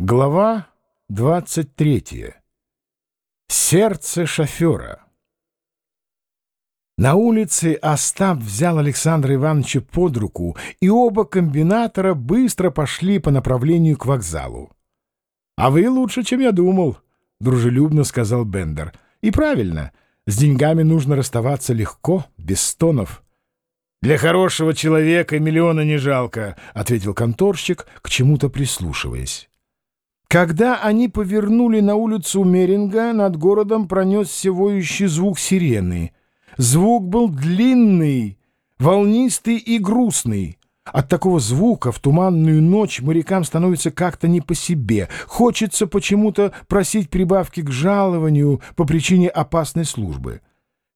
Глава 23. Сердце шофера. На улице Остап взял Александра Ивановича под руку, и оба комбинатора быстро пошли по направлению к вокзалу. «А вы лучше, чем я думал», — дружелюбно сказал Бендер. «И правильно, с деньгами нужно расставаться легко, без стонов». «Для хорошего человека миллиона не жалко», — ответил конторщик, к чему-то прислушиваясь. Когда они повернули на улицу Меринга, над городом пронесся воющий звук сирены. Звук был длинный, волнистый и грустный. От такого звука в туманную ночь морякам становится как-то не по себе. Хочется почему-то просить прибавки к жалованию по причине опасной службы.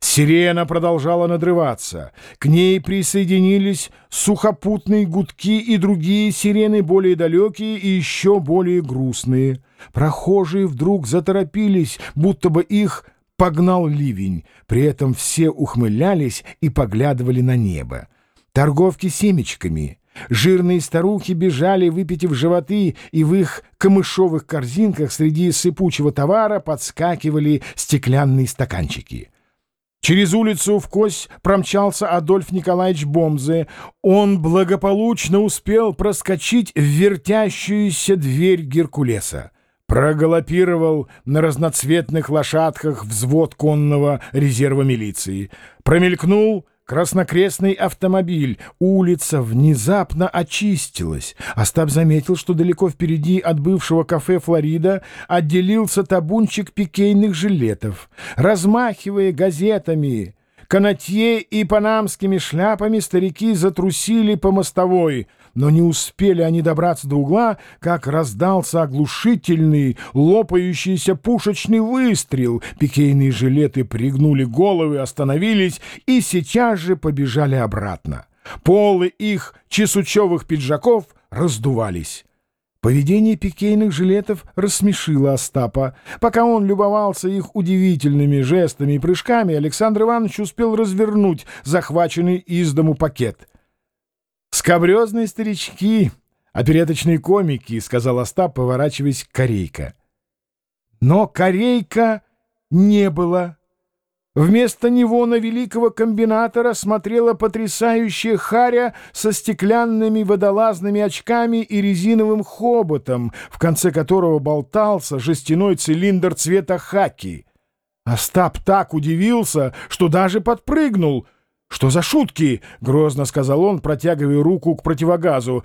Сирена продолжала надрываться. К ней присоединились сухопутные гудки и другие сирены, более далекие и еще более грустные. Прохожие вдруг заторопились, будто бы их погнал ливень. При этом все ухмылялись и поглядывали на небо. Торговки семечками — Жирные старухи бежали, выпитив животы, и в их камышовых корзинках среди сыпучего товара подскакивали стеклянные стаканчики. Через улицу в кость промчался Адольф Николаевич Бомзе. Он благополучно успел проскочить в вертящуюся дверь Геркулеса. Проголопировал на разноцветных лошадках взвод конного резерва милиции. Промелькнул Краснокрестный автомобиль. Улица внезапно очистилась. Остап заметил, что далеко впереди от бывшего кафе «Флорида» отделился табунчик пикейных жилетов. Размахивая газетами, канатье и панамскими шляпами, старики затрусили по мостовой — но не успели они добраться до угла, как раздался оглушительный, лопающийся пушечный выстрел. Пикейные жилеты пригнули головы, остановились и сейчас же побежали обратно. Полы их чесучевых пиджаков раздувались. Поведение пикейных жилетов рассмешило Остапа. Пока он любовался их удивительными жестами и прыжками, Александр Иванович успел развернуть захваченный из дому пакет — «Скобрезные старички, опереточные комики», — сказал Остап, поворачиваясь к Корейка. Но Корейка не было. Вместо него на великого комбинатора смотрела потрясающая харя со стеклянными водолазными очками и резиновым хоботом, в конце которого болтался жестяной цилиндр цвета хаки. Остап так удивился, что даже подпрыгнул — «Что за шутки?» — грозно сказал он, протягивая руку к противогазу.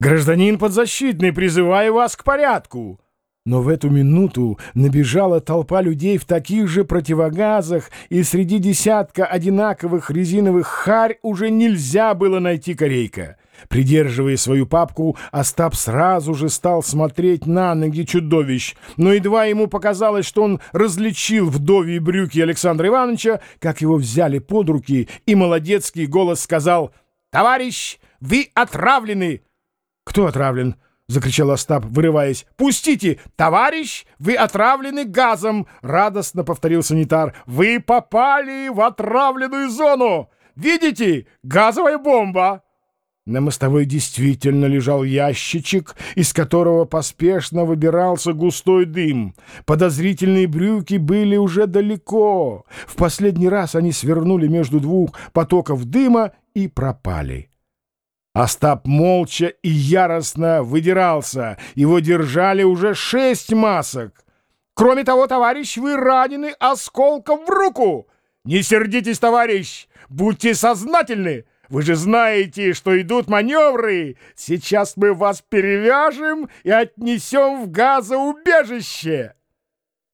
«Гражданин подзащитный, призываю вас к порядку!» Но в эту минуту набежала толпа людей в таких же противогазах, и среди десятка одинаковых резиновых харь уже нельзя было найти корейка. Придерживая свою папку, Остап сразу же стал смотреть на ноги чудовищ, но едва ему показалось, что он различил вдовьи брюки Александра Ивановича, как его взяли под руки, и молодецкий голос сказал «Товарищ, вы отравлены!» «Кто отравлен?» — закричал Остап, вырываясь. «Пустите! Товарищ, вы отравлены газом!» — радостно повторил санитар. «Вы попали в отравленную зону! Видите? Газовая бомба!» На мостовой действительно лежал ящичек, из которого поспешно выбирался густой дым. Подозрительные брюки были уже далеко. В последний раз они свернули между двух потоков дыма и пропали. Остап молча и яростно выдирался. Его держали уже шесть масок. «Кроме того, товарищ, вы ранены осколком в руку! Не сердитесь, товарищ! Будьте сознательны!» Вы же знаете, что идут маневры. Сейчас мы вас перевяжем и отнесем в газоубежище.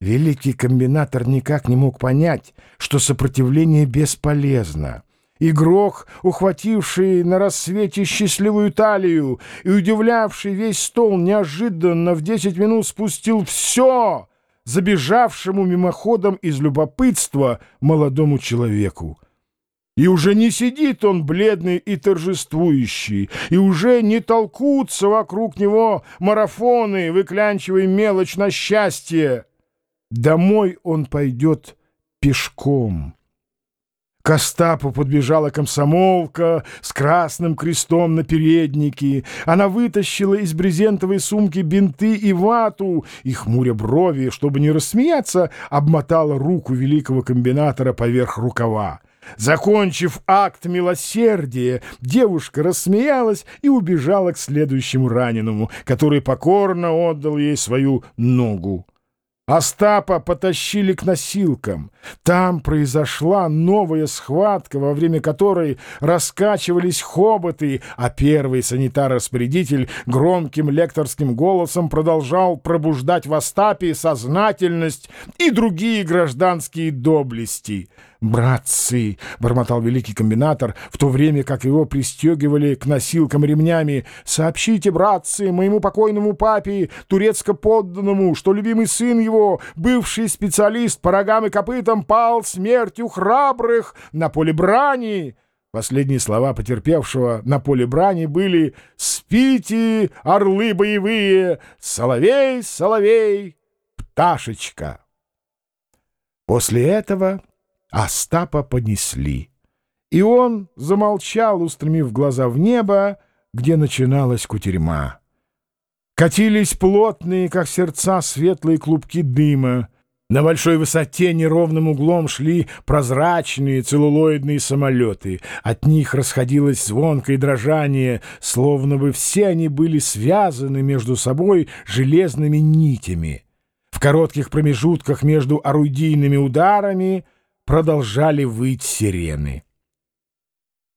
Великий комбинатор никак не мог понять, что сопротивление бесполезно. Игрок, ухвативший на рассвете счастливую талию и удивлявший весь стол, неожиданно в десять минут спустил все забежавшему мимоходом из любопытства молодому человеку. И уже не сидит он бледный и торжествующий, и уже не толкутся вокруг него марафоны, выклянчивая мелочь на счастье. Домой он пойдет пешком. К Остапу подбежала комсомолка с красным крестом на переднике. Она вытащила из брезентовой сумки бинты и вату, и, хмуря брови, чтобы не рассмеяться, обмотала руку великого комбинатора поверх рукава. Закончив акт милосердия, девушка рассмеялась и убежала к следующему раненому, который покорно отдал ей свою ногу. Остапа потащили к носилкам. Там произошла новая схватка, во время которой раскачивались хоботы, а первый санитар-распорядитель громким лекторским голосом продолжал пробуждать в Остапе сознательность и другие гражданские доблести — «Братцы!» — бормотал великий комбинатор, в то время как его пристегивали к носилкам ремнями. «Сообщите, братцы, моему покойному папе, турецко-подданному, что любимый сын его, бывший специалист по рогам и копытам, пал смертью храбрых на поле брани!» Последние слова потерпевшего на поле брани были «Спите, орлы боевые! Соловей, соловей, пташечка!» После этого Остапа понесли. И он замолчал, устремив глаза в небо, где начиналась кутерьма. Катились плотные, как сердца, светлые клубки дыма. На большой высоте неровным углом шли прозрачные целлулоидные самолеты. От них расходилось звонкое дрожание, словно бы все они были связаны между собой железными нитями. В коротких промежутках между орудийными ударами — продолжали выть сирены.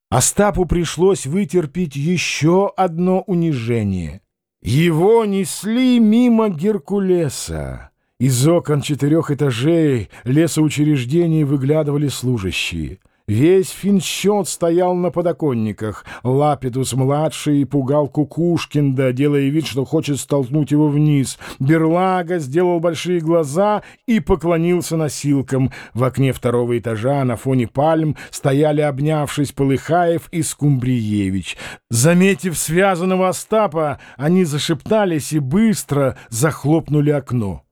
Остапу пришлось вытерпеть еще одно унижение. Его несли мимо Геркулеса. Из окон четырех этажей лесоучреждений выглядывали служащие — Весь финсчет стоял на подоконниках. Лапидус-младший пугал Кукушкинда, делая вид, что хочет столкнуть его вниз. Берлага сделал большие глаза и поклонился носилкам. В окне второго этажа на фоне пальм стояли, обнявшись, Полыхаев и Скумбриевич. Заметив связанного Остапа, они зашептались и быстро захлопнули окно.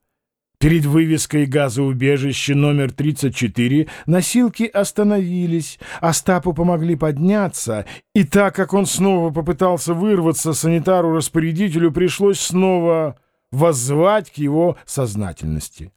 Перед вывеской газоубежища номер 34 носилки остановились, Остапу помогли подняться, и так как он снова попытался вырваться, санитару-распорядителю пришлось снова воззвать к его сознательности.